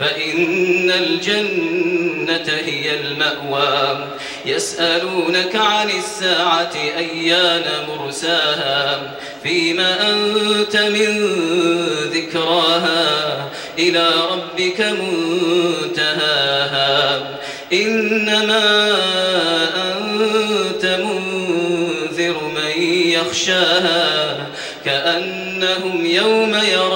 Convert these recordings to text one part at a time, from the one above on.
فإن الجنة هي المأوى. يسألونك عن الساعة أيان مرساها. فيما أنت من ذكراها. إلى ربك منتهاها. إنما أنت منذر من يخشاها. كأنهم يوم يرونها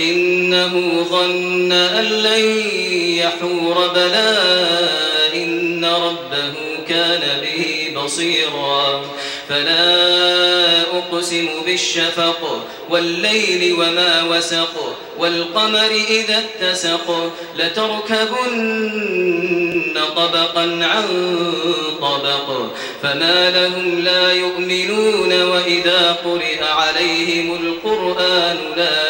إنه ظن أن لن يحور. بلى إن ربه كان به بصيرا. فلا أقسم بالشفق والليل وما وسق والقمر إذا اتسق لتركبن طبقا عن طبق. فما لهم لا يؤمنون. وإذا قرئ عليهم القرآن لا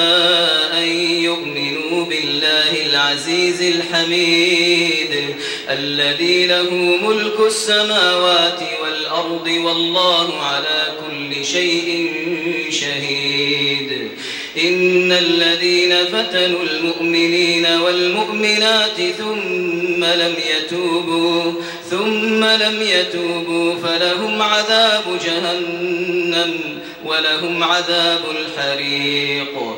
العزيز الحميد الذي له ملك السماوات والأرض والله على كل شيء شهيد. إن الذين فتنوا المؤمنين والمؤمنات ثم لم يتوبوا ثم لم يتوبوا فلهم عذاب جهنم ولهم عذاب الحريق.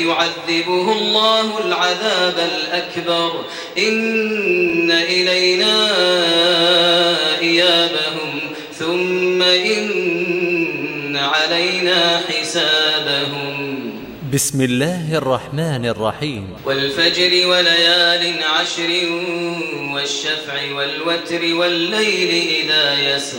فيعذبه الله العذاب الأكبر. إن إلينا إيابهم ثم إن علينا حسابهم. بسم الله الرحمن الرحيم. والفجر وليال عشر والشفع والوتر والليل إذا يسر.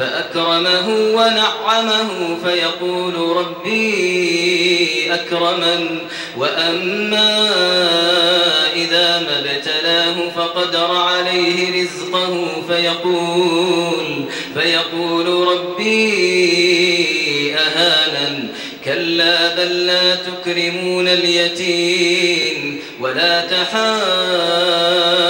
فأكرمه ونعمه فيقول ربي أكرمن. وأما إذا ما ابتلاه فقدر عليه رزقه فيقول فيقول ربي أهانا كلا بل لا تكرمون اليتيم ولا تحاضون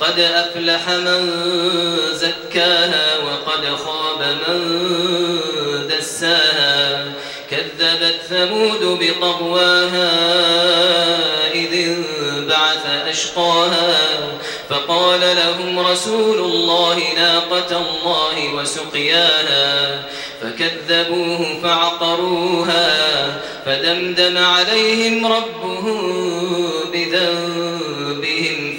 قد أفلح من زكاها وقد خاب من دساها. كذبت ثمود بطغواها إذ انبعث أشقاها. فقال لهم رسول الله ناقة الله وسقياها. فكذبوه فعقروها. فدمدم عليهم ربهم بذنبهم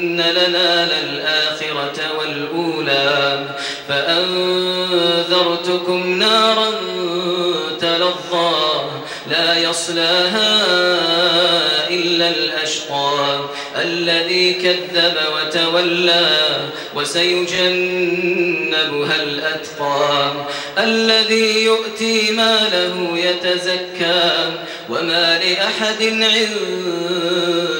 لنا للآخرة والأولى فأنذرتكم نارا تلظى لا يصلاها إلا الأشقى الذي كذب وتولى وسيجنبها الأتقى الذي يؤتي ماله يتزكى وما لأحد عنده